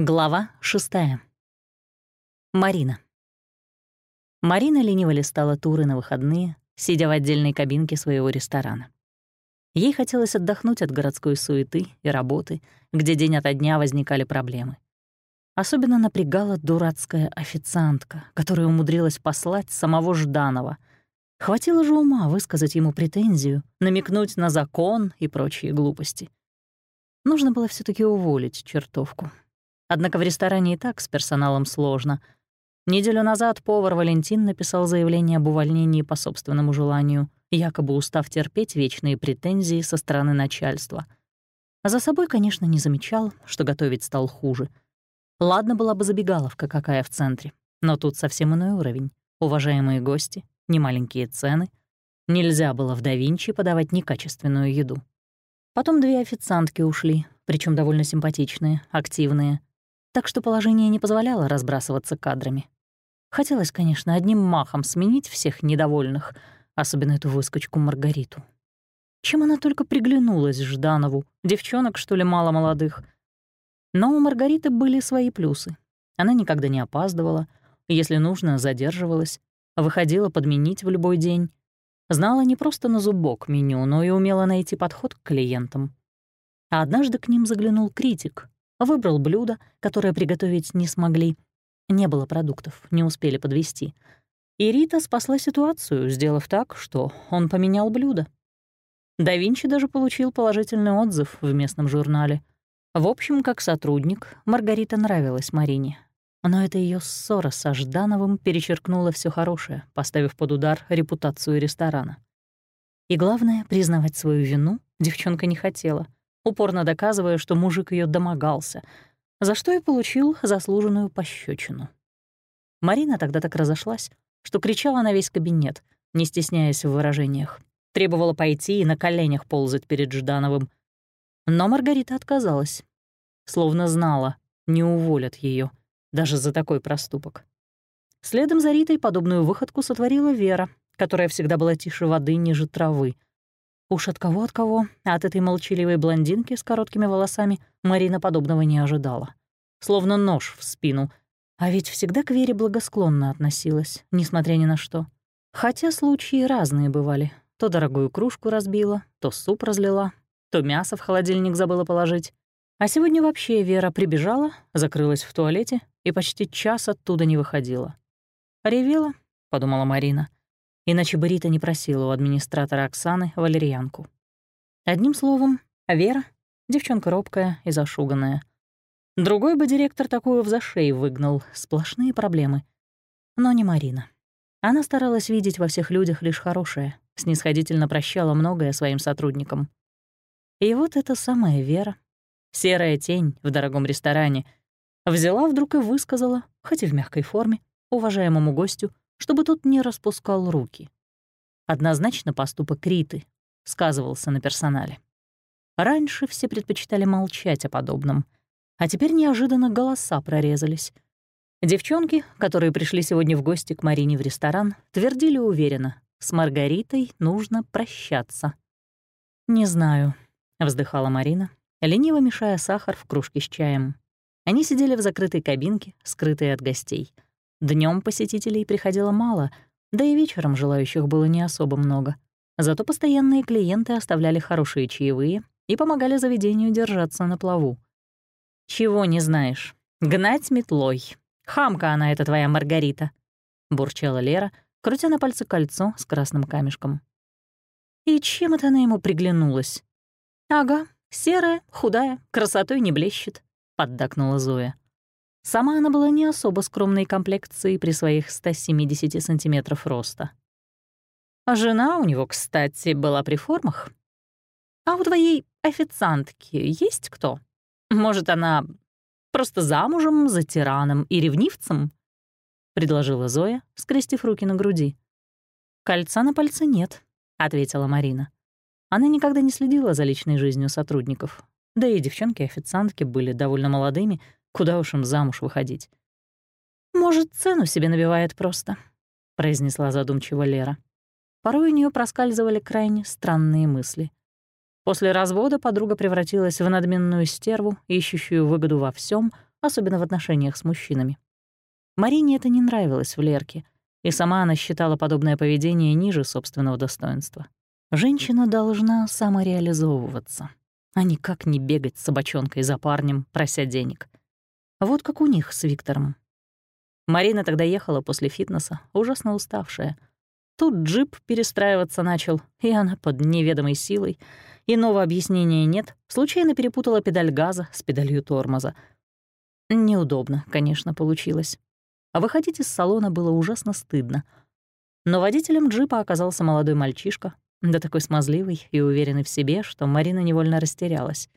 Глава шестая. Марина. Марина лениво листала туры на выходные, сидя в отдельной кабинке своего ресторана. Ей хотелось отдохнуть от городской суеты и работы, где день ото дня возникали проблемы. Особенно напрягала дурацкая официантка, которая умудрилась послать самого Жданова. Хватило же ума высказать ему претензию, намекнуть на закон и прочие глупости. Нужно было все таки уволить чертовку, Однако в ресторане и так с персоналом сложно. Неделю назад повар Валентин написал заявление об увольнении по собственному желанию, якобы устав терпеть вечные претензии со стороны начальства. А за собой, конечно, не замечал, что готовить стал хуже. Ладно была бы забегаловка какая в центре, но тут совсем иной уровень. Уважаемые гости, немаленькие цены. Нельзя было в да подавать некачественную еду. Потом две официантки ушли, причем довольно симпатичные, активные так что положение не позволяло разбрасываться кадрами. Хотелось, конечно, одним махом сменить всех недовольных, особенно эту выскочку Маргариту. Чем она только приглянулась Жданову, девчонок, что ли, мало молодых. Но у Маргариты были свои плюсы. Она никогда не опаздывала, если нужно, задерживалась, выходила подменить в любой день. Знала не просто на зубок меню, но и умела найти подход к клиентам. А однажды к ним заглянул критик, Выбрал блюдо, которое приготовить не смогли. Не было продуктов, не успели подвести. И Рита спасла ситуацию, сделав так, что он поменял блюдо. Да Винчи даже получил положительный отзыв в местном журнале. В общем, как сотрудник, Маргарита нравилась Марине. Но эта ее ссора со Ждановым перечеркнула все хорошее, поставив под удар репутацию ресторана. И главное, признавать свою вину девчонка не хотела — упорно доказывая, что мужик ее домогался, за что и получил заслуженную пощечину. Марина тогда так разошлась, что кричала на весь кабинет, не стесняясь в выражениях. Требовала пойти и на коленях ползать перед Ждановым. Но Маргарита отказалась. Словно знала, не уволят ее даже за такой проступок. Следом за Ритой подобную выходку сотворила Вера, которая всегда была тише воды ниже травы — Уж от кого от кого, а от этой молчаливой блондинки с короткими волосами Марина подобного не ожидала. Словно нож в спину. А ведь всегда к Вере благосклонно относилась, несмотря ни на что. Хотя случаи разные бывали. То дорогую кружку разбила, то суп разлила, то мясо в холодильник забыла положить. А сегодня вообще Вера прибежала, закрылась в туалете и почти час оттуда не выходила. «Ревела?» — подумала Марина иначе бы Рита не просила у администратора Оксаны валерьянку. Одним словом, Вера — девчонка робкая и зашуганная. Другой бы директор такую в зашей выгнал, сплошные проблемы. Но не Марина. Она старалась видеть во всех людях лишь хорошее, снисходительно прощала многое своим сотрудникам. И вот эта самая Вера, серая тень в дорогом ресторане, взяла вдруг и высказала, хоть и в мягкой форме, уважаемому гостю, чтобы тот не распускал руки. Однозначно поступок Риты сказывался на персонале. Раньше все предпочитали молчать о подобном, а теперь неожиданно голоса прорезались. Девчонки, которые пришли сегодня в гости к Марине в ресторан, твердили уверенно, с Маргаритой нужно прощаться. «Не знаю», — вздыхала Марина, лениво мешая сахар в кружке с чаем. Они сидели в закрытой кабинке, скрытые от гостей — Днем посетителей приходило мало, да и вечером желающих было не особо много. Зато постоянные клиенты оставляли хорошие чаевые и помогали заведению держаться на плаву. «Чего не знаешь? Гнать метлой. Хамка она, эта твоя Маргарита», — бурчала Лера, крутя на пальце кольцо с красным камешком. И чем это она ему приглянулась? «Ага, серая, худая, красотой не блещет», — поддакнула Зоя. Сама она была не особо скромной комплекцией при своих 170 сантиметров роста. А жена у него, кстати, была при формах. А у твоей официантки есть кто? Может, она просто замужем за тираном и ревнивцем?» — предложила Зоя, скрестив руки на груди. «Кольца на пальце нет», — ответила Марина. Она никогда не следила за личной жизнью сотрудников. Да и девчонки-официантки были довольно молодыми, Куда уж им замуж выходить? «Может, цену себе набивает просто», — произнесла задумчиво Лера. Порой у нее проскальзывали крайне странные мысли. После развода подруга превратилась в надменную стерву, ищущую выгоду во всем, особенно в отношениях с мужчинами. Марине это не нравилось в Лерке, и сама она считала подобное поведение ниже собственного достоинства. Женщина должна самореализовываться, а никак не бегать с собачонкой за парнем, прося денег. Вот как у них с Виктором. Марина тогда ехала после фитнеса, ужасно уставшая. Тут джип перестраиваться начал, и она под неведомой силой. Иного объяснения нет, случайно перепутала педаль газа с педалью тормоза. Неудобно, конечно, получилось. А выходить из салона было ужасно стыдно. Но водителем джипа оказался молодой мальчишка, да такой смазливый и уверенный в себе, что Марина невольно растерялась.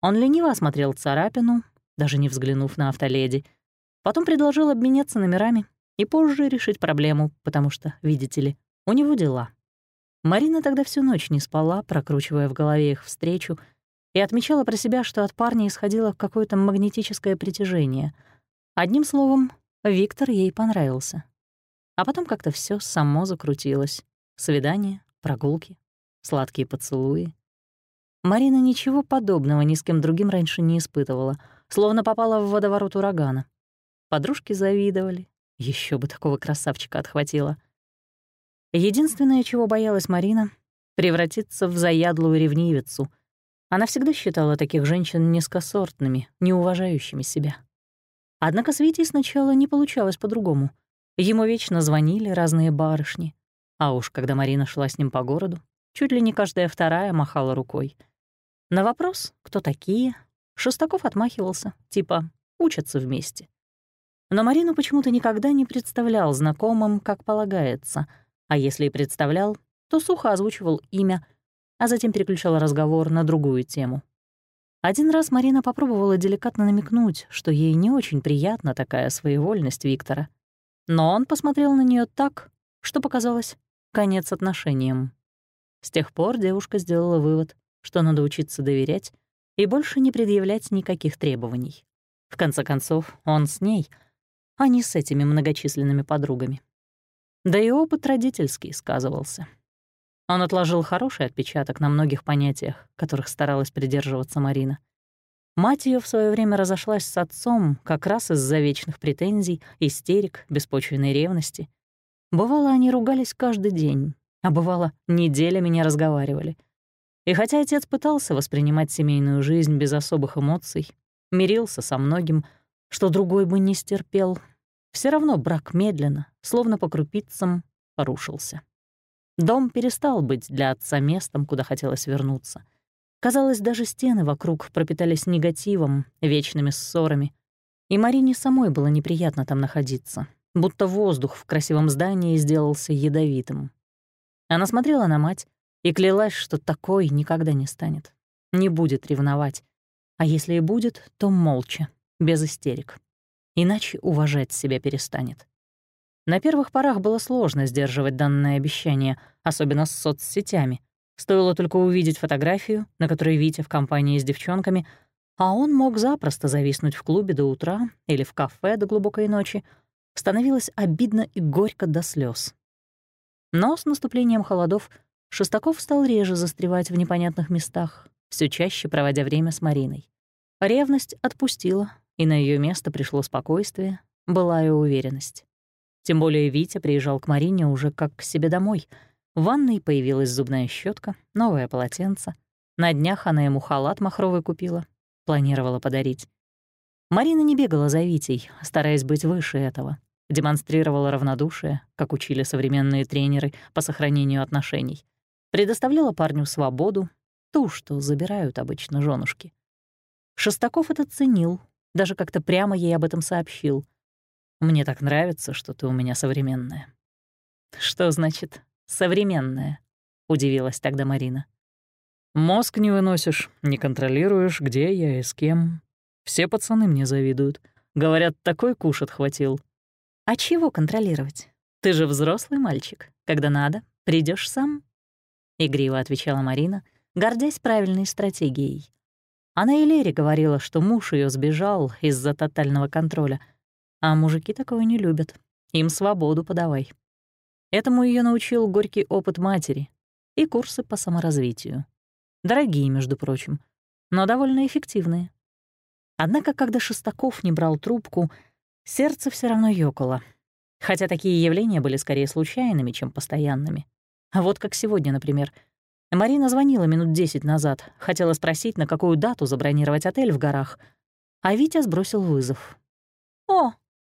Он лениво осмотрел царапину, даже не взглянув на автоледи — Потом предложил обменяться номерами и позже решить проблему, потому что, видите ли, у него дела. Марина тогда всю ночь не спала, прокручивая в голове их встречу, и отмечала про себя, что от парня исходило какое-то магнетическое притяжение. Одним словом, Виктор ей понравился. А потом как-то все само закрутилось. Свидания, прогулки, сладкие поцелуи. Марина ничего подобного ни с кем другим раньше не испытывала, словно попала в водоворот урагана. Подружки завидовали. Еще бы такого красавчика отхватило. Единственное, чего боялась Марина — превратиться в заядлую ревнивицу. Она всегда считала таких женщин низкосортными, неуважающими себя. Однако с Витей сначала не получалось по-другому. Ему вечно звонили разные барышни. А уж когда Марина шла с ним по городу, чуть ли не каждая вторая махала рукой. На вопрос, кто такие, Шестаков отмахивался, типа «учатся вместе». Но Марину почему-то никогда не представлял знакомым, как полагается, а если и представлял, то сухо озвучивал имя, а затем переключал разговор на другую тему. Один раз Марина попробовала деликатно намекнуть, что ей не очень приятна такая своевольность Виктора. Но он посмотрел на нее так, что показалось конец отношениям. С тех пор девушка сделала вывод, что надо учиться доверять и больше не предъявлять никаких требований. В конце концов, он с ней — а не с этими многочисленными подругами. Да и опыт родительский сказывался. Он отложил хороший отпечаток на многих понятиях, которых старалась придерживаться Марина. Мать ее в свое время разошлась с отцом как раз из-за вечных претензий, истерик, беспочвенной ревности. Бывало, они ругались каждый день, а бывало, неделями не разговаривали. И хотя отец пытался воспринимать семейную жизнь без особых эмоций, мирился со многим, что другой бы не стерпел. Все равно брак медленно, словно по крупицам, порушился. Дом перестал быть для отца местом, куда хотелось вернуться. Казалось, даже стены вокруг пропитались негативом, вечными ссорами. И Марине самой было неприятно там находиться, будто воздух в красивом здании сделался ядовитым. Она смотрела на мать и клялась, что такой никогда не станет, не будет ревновать. А если и будет, то молча, без истерик. Иначе уважать себя перестанет. На первых порах было сложно сдерживать данное обещание, особенно с соцсетями. Стоило только увидеть фотографию, на которой Витя в компании с девчонками, а он мог запросто зависнуть в клубе до утра или в кафе до глубокой ночи. Становилось обидно и горько до слез. Но с наступлением холодов Шестаков стал реже застревать в непонятных местах, все чаще проводя время с Мариной. Ревность отпустила, и на ее место пришло спокойствие, была и уверенность. Тем более Витя приезжал к Марине уже как к себе домой. В ванной появилась зубная щетка, новое полотенце. На днях она ему халат махровый купила, планировала подарить. Марина не бегала за Витей, стараясь быть выше этого. Демонстрировала равнодушие, как учили современные тренеры по сохранению отношений. Предоставляла парню свободу, ту, что забирают обычно женушки. Шестаков это ценил, даже как-то прямо ей об этом сообщил. «Мне так нравится, что ты у меня современная». «Что значит «современная»?» — удивилась тогда Марина. «Мозг не выносишь, не контролируешь, где я и с кем. Все пацаны мне завидуют. Говорят, такой куш отхватил». «А чего контролировать? Ты же взрослый мальчик. Когда надо, придешь сам». Игриво отвечала Марина, гордясь правильной стратегией. Она и Лере говорила, что муж ее сбежал из-за тотального контроля. А мужики такого не любят. Им свободу подавай. Этому ее научил горький опыт матери и курсы по саморазвитию. Дорогие, между прочим, но довольно эффективные. Однако, когда Шестаков не брал трубку, сердце все равно ёкало, хотя такие явления были скорее случайными, чем постоянными. А вот как сегодня, например. Марина звонила минут десять назад, хотела спросить, на какую дату забронировать отель в горах, а Витя сбросил вызов. «О,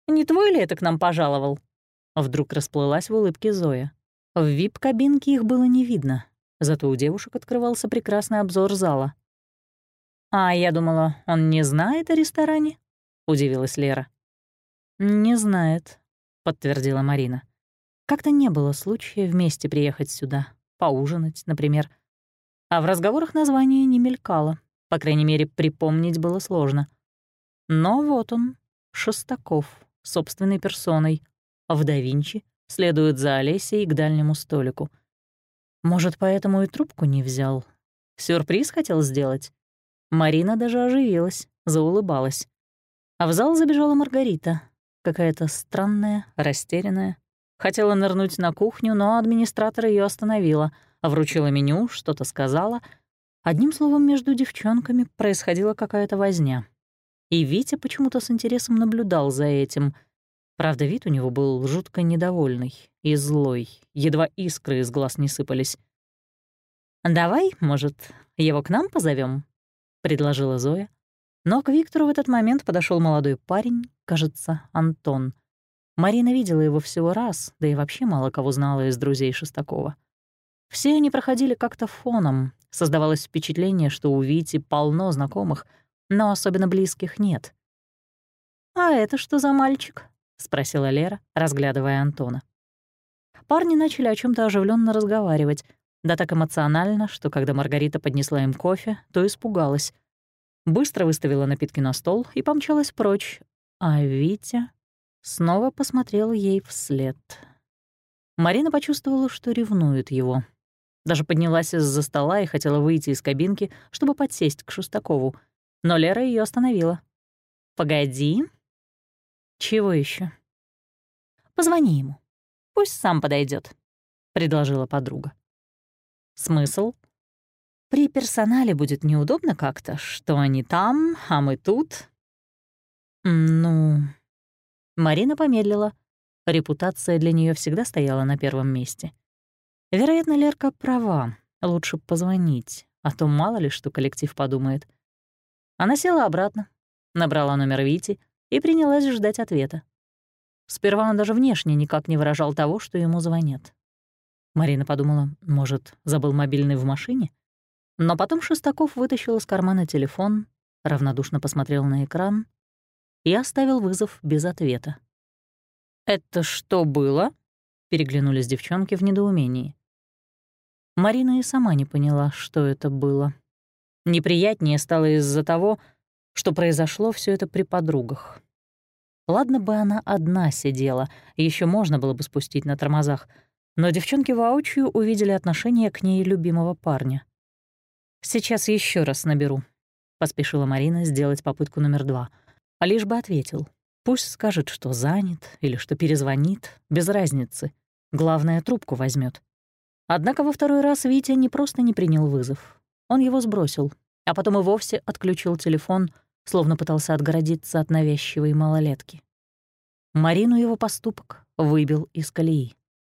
не твой ли это к нам пожаловал?» Вдруг расплылась в улыбке Зоя. В вип-кабинке их было не видно, зато у девушек открывался прекрасный обзор зала. «А я думала, он не знает о ресторане?» — удивилась Лера. «Не знает», — подтвердила Марина. «Как-то не было случая вместе приехать сюда, поужинать, например. А в разговорах название не мелькало, по крайней мере, припомнить было сложно. Но вот он, Шестаков, собственной персоной, в да Винчи, следует за Олесей к дальнему столику. Может, поэтому и трубку не взял. Сюрприз хотел сделать. Марина даже оживилась, заулыбалась. А в зал забежала Маргарита, какая-то странная, растерянная. Хотела нырнуть на кухню, но администратор ее остановила, вручила меню, что-то сказала. Одним словом, между девчонками происходила какая-то возня. И Витя почему-то с интересом наблюдал за этим — Правда, вид у него был жутко недовольный и злой, едва искры из глаз не сыпались. «Давай, может, его к нам позовем? предложила Зоя. Но к Виктору в этот момент подошел молодой парень, кажется, Антон. Марина видела его всего раз, да и вообще мало кого знала из друзей Шестакова. Все они проходили как-то фоном, создавалось впечатление, что у Вити полно знакомых, но особенно близких нет. «А это что за мальчик?» — спросила Лера, разглядывая Антона. Парни начали о чем то оживленно разговаривать, да так эмоционально, что когда Маргарита поднесла им кофе, то испугалась. Быстро выставила напитки на стол и помчалась прочь, а Витя снова посмотрел ей вслед. Марина почувствовала, что ревнует его. Даже поднялась из-за стола и хотела выйти из кабинки, чтобы подсесть к Шустакову, но Лера ее остановила. «Погоди», чего еще? Позвони ему. Пусть сам подойдет, предложила подруга. Смысл? При персонале будет неудобно как-то, что они там, а мы тут. Ну, Марина помедлила. Репутация для нее всегда стояла на первом месте. Вероятно, Лерка права. Лучше позвонить, а то мало ли что коллектив подумает. Она села обратно, набрала номер Вити, и принялась ждать ответа. Сперва он даже внешне никак не выражал того, что ему звонят. Марина подумала, может, забыл мобильный в машине? Но потом Шестаков вытащил из кармана телефон, равнодушно посмотрел на экран и оставил вызов без ответа. «Это что было?» — переглянулись девчонки в недоумении. Марина и сама не поняла, что это было. Неприятнее стало из-за того, что произошло все это при подругах. Ладно бы она одна сидела, еще можно было бы спустить на тормозах, но девчонки воочию увидели отношение к ней любимого парня. «Сейчас еще раз наберу», — поспешила Марина сделать попытку номер два. А лишь бы ответил. Пусть скажет, что занят или что перезвонит, без разницы. Главное, трубку возьмет. Однако во второй раз Витя не просто не принял вызов. Он его сбросил, а потом и вовсе отключил телефон — словно пытался отгородиться от навязчивой малолетки. Марину его поступок выбил из колеи.